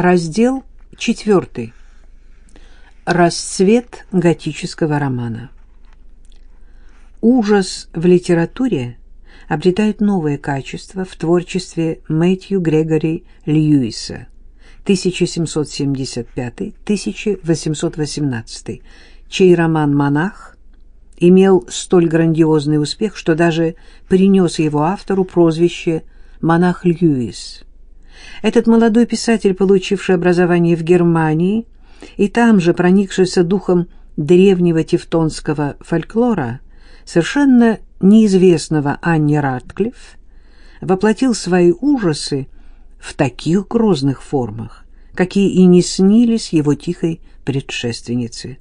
Раздел 4. Расцвет готического романа. Ужас в литературе обретает новые качества в творчестве Мэтью Грегори Льюиса 1775-1818, чей роман «Монах» имел столь грандиозный успех, что даже принес его автору прозвище «Монах Льюис». Этот молодой писатель, получивший образование в Германии и там же проникшийся духом древнего тевтонского фольклора, совершенно неизвестного Анне Ратклифф, воплотил свои ужасы в таких грозных формах, какие и не снились его тихой предшественнице.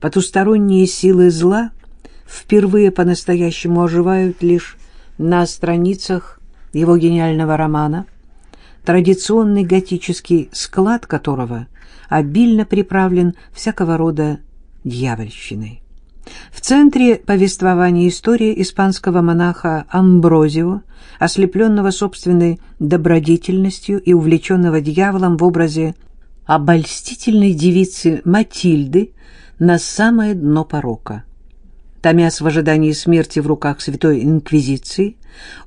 Потусторонние силы зла впервые по-настоящему оживают лишь на страницах его гениального романа, традиционный готический склад которого обильно приправлен всякого рода дьявольщиной. В центре повествования история испанского монаха Амброзио, ослепленного собственной добродетельностью и увлеченного дьяволом в образе обольстительной девицы Матильды на самое дно порока. Томясь в ожидании смерти в руках Святой Инквизиции,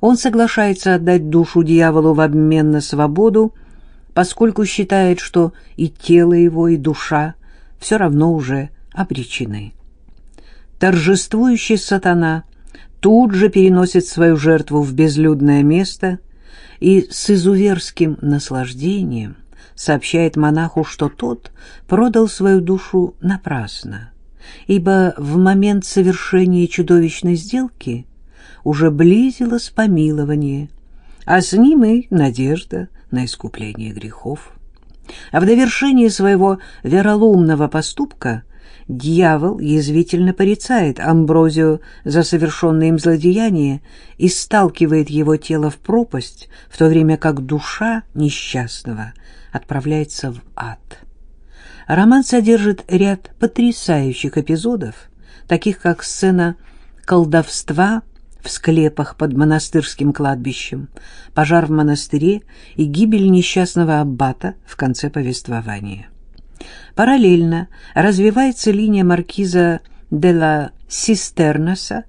он соглашается отдать душу дьяволу в обмен на свободу, поскольку считает, что и тело его, и душа все равно уже обречены. Торжествующий сатана тут же переносит свою жертву в безлюдное место и с изуверским наслаждением сообщает монаху, что тот продал свою душу напрасно, ибо в момент совершения чудовищной сделки уже близилось помилование, а с ним и надежда на искупление грехов. А в довершении своего вероломного поступка дьявол язвительно порицает Амброзию за совершенное им злодеяние и сталкивает его тело в пропасть, в то время как душа несчастного отправляется в ад. Роман содержит ряд потрясающих эпизодов, таких как сцена колдовства в склепах под монастырским кладбищем, пожар в монастыре и гибель несчастного аббата в конце повествования. Параллельно развивается линия маркиза де ла Систернаса,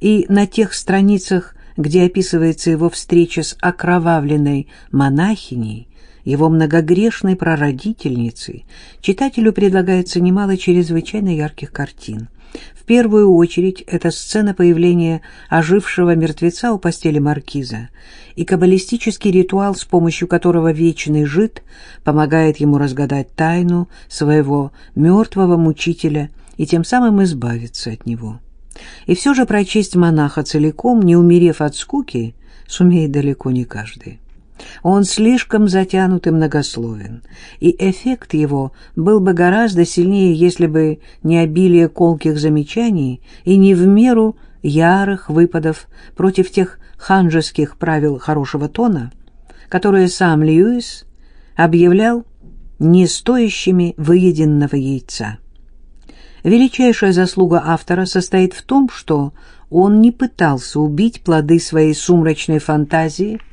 и на тех страницах, где описывается его встреча с окровавленной монахиней, его многогрешной прародительницей, читателю предлагается немало чрезвычайно ярких картин – первую очередь это сцена появления ожившего мертвеца у постели маркиза и каббалистический ритуал, с помощью которого вечный жид помогает ему разгадать тайну своего мертвого мучителя и тем самым избавиться от него. И все же прочесть монаха целиком, не умерев от скуки, сумеет далеко не каждый. Он слишком затянут и многословен, и эффект его был бы гораздо сильнее, если бы не обилие колких замечаний и не в меру ярых выпадов против тех ханжеских правил хорошего тона, которые сам Льюис объявлял не стоящими выеденного яйца. Величайшая заслуга автора состоит в том, что он не пытался убить плоды своей сумрачной фантазии –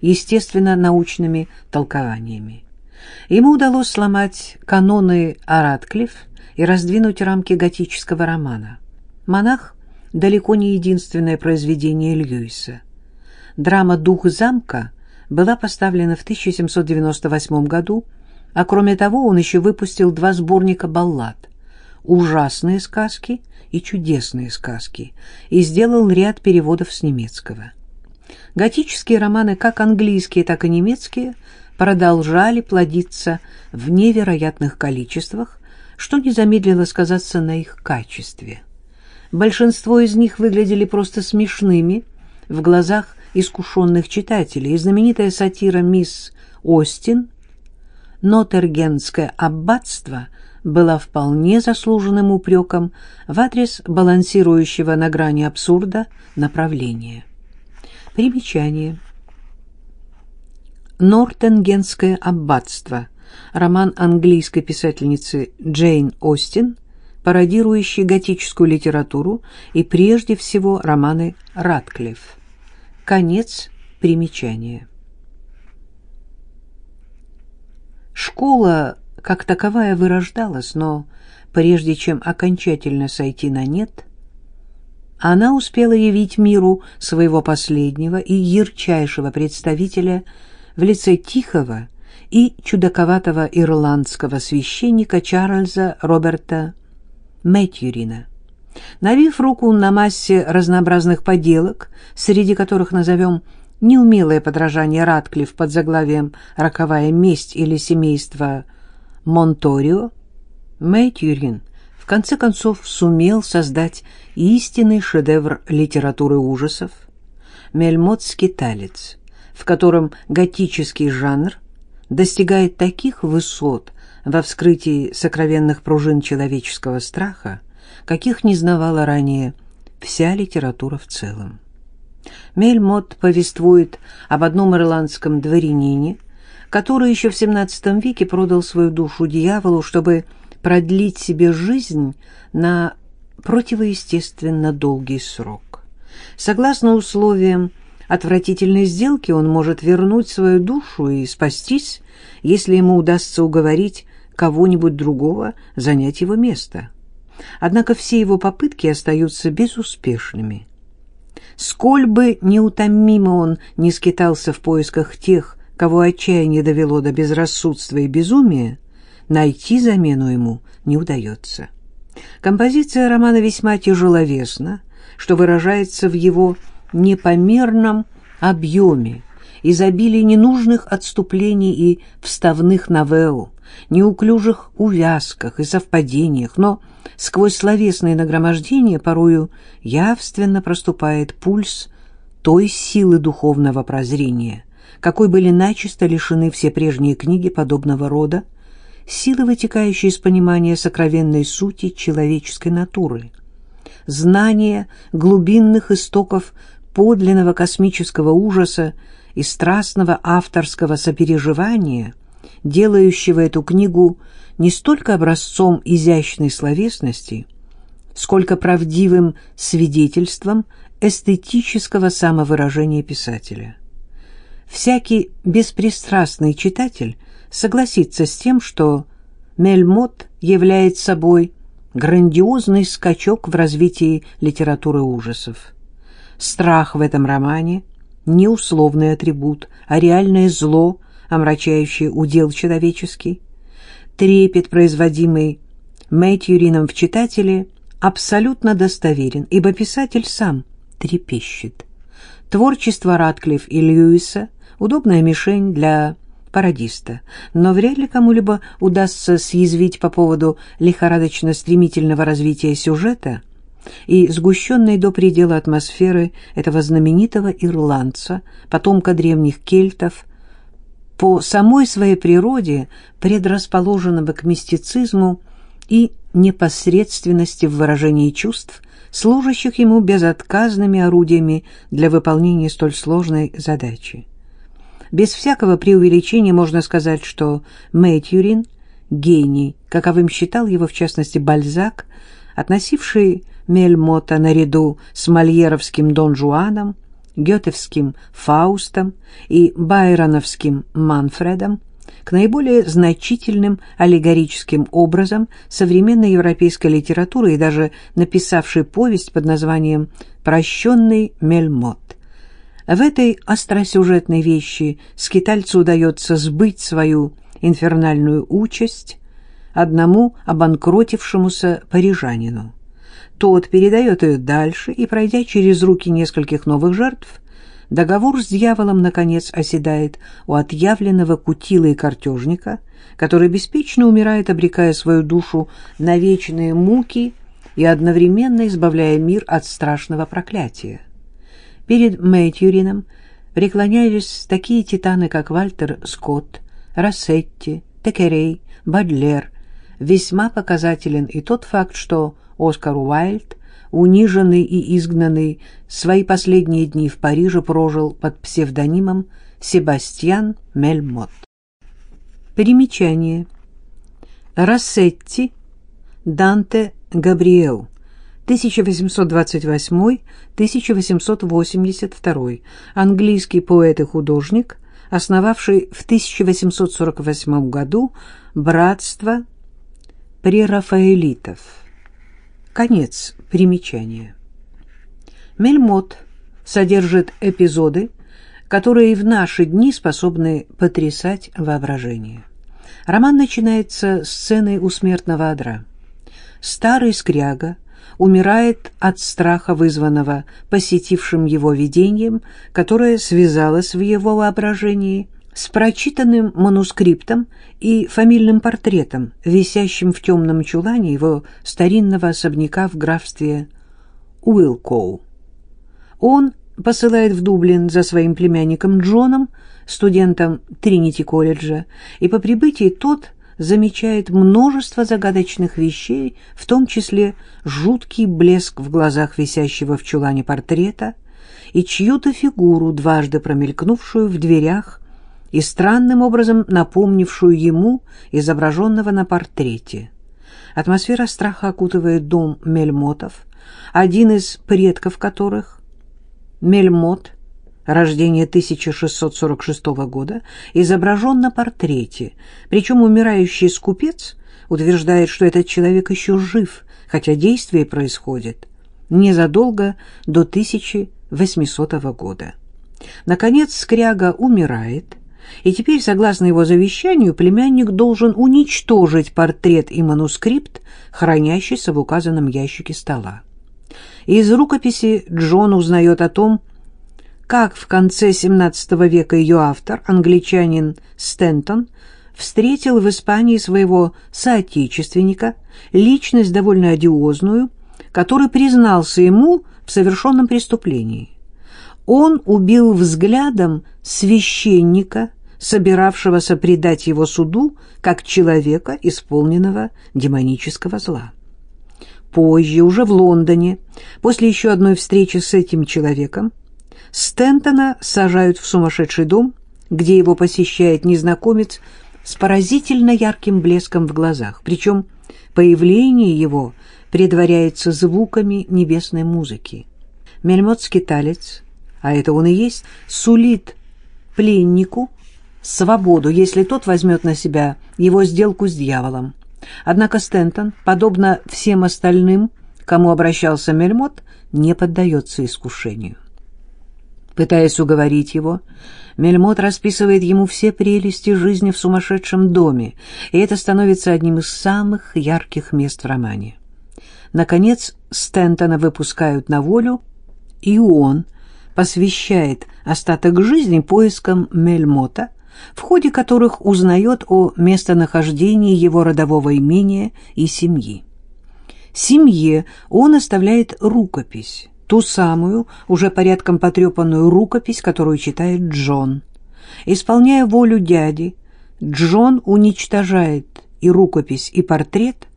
естественно-научными толкованиями. Ему удалось сломать каноны Аратклифф и раздвинуть рамки готического романа. «Монах» — далеко не единственное произведение Льюиса. Драма «Дух замка» была поставлена в 1798 году, а кроме того он еще выпустил два сборника баллад «Ужасные сказки» и «Чудесные сказки» и сделал ряд переводов с немецкого. Готические романы, как английские, так и немецкие, продолжали плодиться в невероятных количествах, что не замедлило сказаться на их качестве. Большинство из них выглядели просто смешными в глазах искушенных читателей, и знаменитая сатира «Мисс Остин» «Нотергенское аббатство» была вполне заслуженным упреком в адрес балансирующего на грани абсурда направления. Примечание. Нортенгенское аббатство. Роман английской писательницы Джейн Остин, пародирующий готическую литературу и прежде всего романы Ратклифф. Конец примечания. Школа как таковая вырождалась, но прежде чем окончательно сойти на нет, она успела явить миру своего последнего и ярчайшего представителя в лице тихого и чудаковатого ирландского священника Чарльза Роберта Мэтьюрина. Навив руку на массе разнообразных поделок, среди которых назовем неумелое подражание Ратклифф под заглавием «Роковая месть» или «Семейство Монторио», Мэтьюрин конце концов сумел создать истинный шедевр литературы ужасов «Мельмот-скиталец», в котором готический жанр достигает таких высот во вскрытии сокровенных пружин человеческого страха, каких не знавала ранее вся литература в целом. Мельмот повествует об одном ирландском дворянине, который еще в XVII веке продал свою душу дьяволу, чтобы продлить себе жизнь на противоестественно долгий срок. Согласно условиям отвратительной сделки, он может вернуть свою душу и спастись, если ему удастся уговорить кого-нибудь другого занять его место. Однако все его попытки остаются безуспешными. Сколь бы неутомимо он не скитался в поисках тех, кого отчаяние довело до безрассудства и безумия, найти замену ему не удается. Композиция романа весьма тяжеловесна, что выражается в его непомерном объеме, изобилии ненужных отступлений и вставных новелл, неуклюжих увязках и совпадениях, но сквозь словесные нагромождения порою явственно проступает пульс той силы духовного прозрения, какой были начисто лишены все прежние книги подобного рода, силы, вытекающие из понимания сокровенной сути человеческой натуры, знания глубинных истоков подлинного космического ужаса и страстного авторского сопереживания, делающего эту книгу не столько образцом изящной словесности, сколько правдивым свидетельством эстетического самовыражения писателя. Всякий беспристрастный читатель согласится с тем, что Мельмот является собой грандиозный скачок в развитии литературы ужасов. Страх в этом романе — не условный атрибут, а реальное зло, омрачающее удел человеческий. Трепет, производимый Мэтьюрином в читателе, абсолютно достоверен, ибо писатель сам трепещет. Творчество Ратклифф и Льюиса — удобная мишень для пародиста, но вряд ли кому-либо удастся съязвить по поводу лихорадочно-стремительного развития сюжета и сгущенной до предела атмосферы этого знаменитого ирландца, потомка древних кельтов, по самой своей природе предрасположенного к мистицизму и непосредственности в выражении чувств, служащих ему безотказными орудиями для выполнения столь сложной задачи. Без всякого преувеличения можно сказать, что Мэтьюрин — гений, каковым считал его, в частности, Бальзак, относивший Мельмота наряду с мольеровским Дон Жуаном, гетевским Фаустом и байроновским Манфредом к наиболее значительным аллегорическим образом современной европейской литературы и даже написавший повесть под названием «Прощенный Мельмот». В этой остросюжетной вещи скитальцу удается сбыть свою инфернальную участь одному обанкротившемуся парижанину. Тот передает ее дальше, и, пройдя через руки нескольких новых жертв, договор с дьяволом, наконец, оседает у отъявленного кутила и картежника, который беспечно умирает, обрекая свою душу на вечные муки и одновременно избавляя мир от страшного проклятия. Перед Мэтьюрином преклонялись такие титаны, как Вальтер Скотт, Рассетти, Текерей, Бадлер. Весьма показателен и тот факт, что Оскар Уайльд, униженный и изгнанный, свои последние дни в Париже прожил под псевдонимом Себастьян Мельмот. Примечание. Рассетти Данте Габриэл 1828-1882, английский поэт и художник, основавший в 1848 году братство прерафаэлитов. Конец примечания. Мельмот содержит эпизоды, которые в наши дни способны потрясать воображение. Роман начинается с сцены у смертного одра. Старый скряга умирает от страха, вызванного посетившим его видением, которое связалось в его воображении с прочитанным манускриптом и фамильным портретом, висящим в темном чулане его старинного особняка в графстве Уилкоу. Он посылает в Дублин за своим племянником Джоном, студентом Тринити-колледжа, и по прибытии тот замечает множество загадочных вещей, в том числе жуткий блеск в глазах висящего в чулане портрета и чью-то фигуру, дважды промелькнувшую в дверях и странным образом напомнившую ему изображенного на портрете. Атмосфера страха окутывает дом Мельмотов, один из предков которых Мельмот, рождение 1646 года, изображен на портрете, причем умирающий скупец утверждает, что этот человек еще жив, хотя действие происходит незадолго до 1800 года. Наконец Скряга умирает, и теперь, согласно его завещанию, племянник должен уничтожить портрет и манускрипт, хранящийся в указанном ящике стола. Из рукописи Джон узнает о том, как в конце XVII века ее автор, англичанин Стентон, встретил в Испании своего соотечественника, личность довольно одиозную, который признался ему в совершенном преступлении. Он убил взглядом священника, собиравшегося предать его суду как человека, исполненного демонического зла. Позже, уже в Лондоне, после еще одной встречи с этим человеком, Стентона сажают в сумасшедший дом, где его посещает незнакомец с поразительно ярким блеском в глазах. Причем появление его предваряется звуками небесной музыки. Мельмот-скиталец, а это он и есть, сулит пленнику свободу, если тот возьмет на себя его сделку с дьяволом. Однако Стентон, подобно всем остальным, кому обращался Мельмот, не поддается искушению. Пытаясь уговорить его, Мельмот расписывает ему все прелести жизни в сумасшедшем доме, и это становится одним из самых ярких мест в романе. Наконец, Стентона выпускают на волю, и он посвящает остаток жизни поискам Мельмота, в ходе которых узнает о местонахождении его родового имения и семьи. Семье он оставляет рукопись, ту самую, уже порядком потрепанную рукопись, которую читает Джон. Исполняя волю дяди, Джон уничтожает и рукопись, и портрет,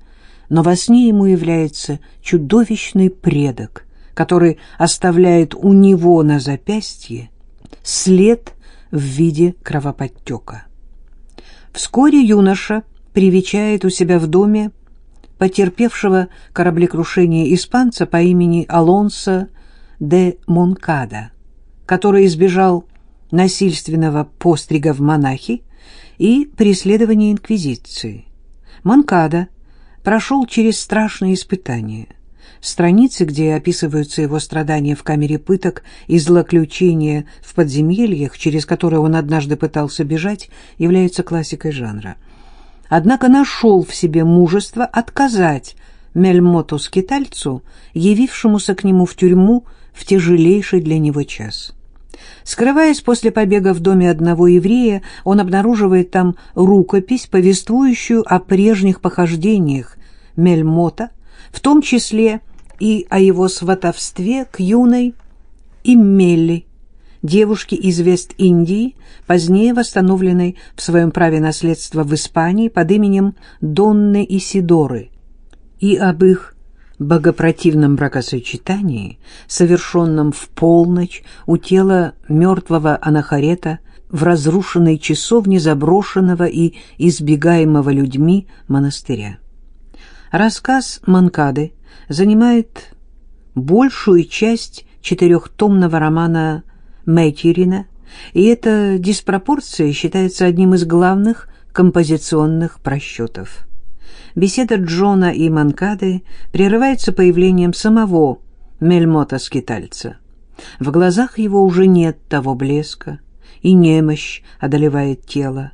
но во сне ему является чудовищный предок, который оставляет у него на запястье след в виде кровоподтека. Вскоре юноша привечает у себя в доме потерпевшего кораблекрушение испанца по имени Алонсо де Монкада, который избежал насильственного пострига в монахи и преследования инквизиции. Монкада прошел через страшные испытания – Страницы, где описываются его страдания в камере пыток и злоключения в подземельях, через которые он однажды пытался бежать, являются классикой жанра. Однако нашел в себе мужество отказать Мельмоту-скитальцу, явившемуся к нему в тюрьму в тяжелейший для него час. Скрываясь после побега в доме одного еврея, он обнаруживает там рукопись, повествующую о прежних похождениях Мельмота, в том числе и о его сватовстве к юной Иммелли, девушке из Вест-Индии, позднее восстановленной в своем праве наследства в Испании под именем Донны Исидоры, и об их богопротивном бракосочетании, совершенном в полночь у тела мертвого анахарета в разрушенной часовне заброшенного и избегаемого людьми монастыря. Рассказ Манкады занимает большую часть четырехтомного романа Мэйтерина И эта диспропорция считается одним из главных композиционных просчетов. Беседа Джона и Манкады прерывается появлением самого Мельмота-скитальца. В глазах его уже нет того блеска, и немощь одолевает тело.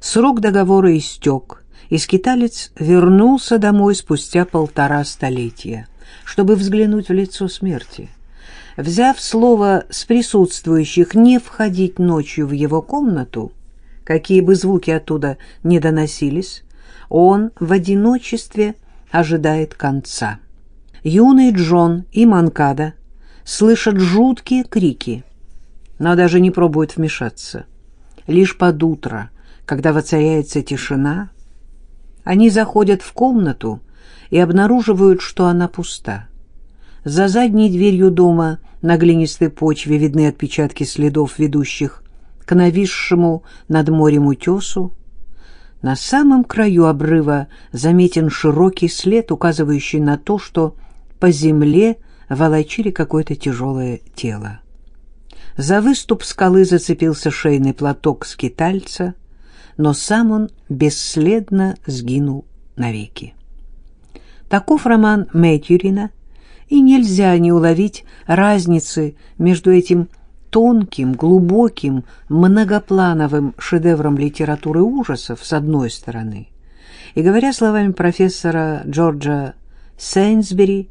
Срок договора истек, и скиталец вернулся домой спустя полтора столетия, чтобы взглянуть в лицо смерти. Взяв слово с присутствующих не входить ночью в его комнату, какие бы звуки оттуда не доносились, он в одиночестве ожидает конца. Юный Джон и Манкада слышат жуткие крики, но даже не пробуют вмешаться. Лишь под утро, когда воцаряется тишина, они заходят в комнату и обнаруживают, что она пуста. За задней дверью дома на глинистой почве видны отпечатки следов, ведущих к нависшему над морем утесу. На самом краю обрыва заметен широкий след, указывающий на то, что по земле волочили какое-то тяжелое тело. За выступ скалы зацепился шейный платок скитальца, но сам он бесследно сгинул навеки. Таков роман Мэтьюрина, и нельзя не уловить разницы между этим тонким, глубоким, многоплановым шедевром литературы ужасов с одной стороны, и, говоря словами профессора Джорджа Сейнсбери,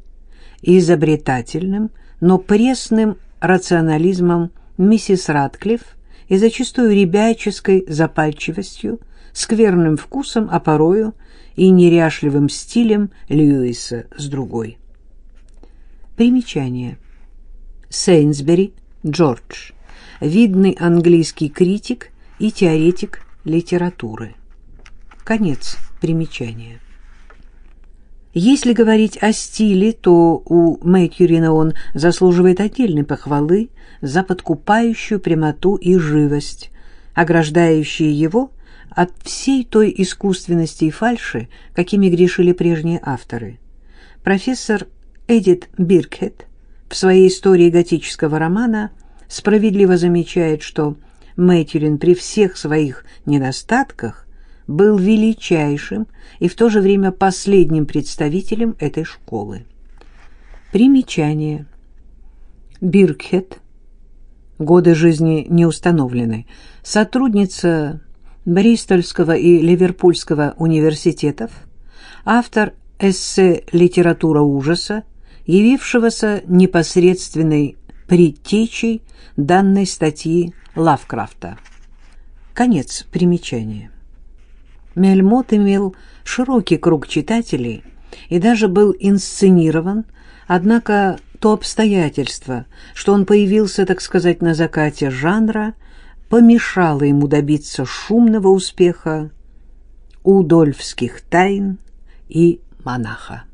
изобретательным, но пресным рационализмом миссис Ратклифф и зачастую ребяческой запальчивостью, скверным вкусом, а порою и неряшливым стилем Льюиса с другой. Примечание. Сейнсбери Джордж, видный английский критик и теоретик литературы. Конец примечания. Если говорить о стиле, то у Мэтьюрина он заслуживает отдельной похвалы за подкупающую прямоту и живость, ограждающие его от всей той искусственности и фальши, какими грешили прежние авторы. Профессор Эдит Биркет в своей истории готического романа справедливо замечает, что Мэтьюрин при всех своих недостатках был величайшим и в то же время последним представителем этой школы. Примечание. Биркхет. Годы жизни не установлены. Сотрудница Бристольского и Ливерпульского университетов, автор эссе «Литература ужаса», явившегося непосредственной предтечей данной статьи Лавкрафта. Конец примечания. Мельмот имел широкий круг читателей и даже был инсценирован, однако то обстоятельство, что он появился, так сказать, на закате жанра, помешало ему добиться шумного успеха удольфских тайн и монаха.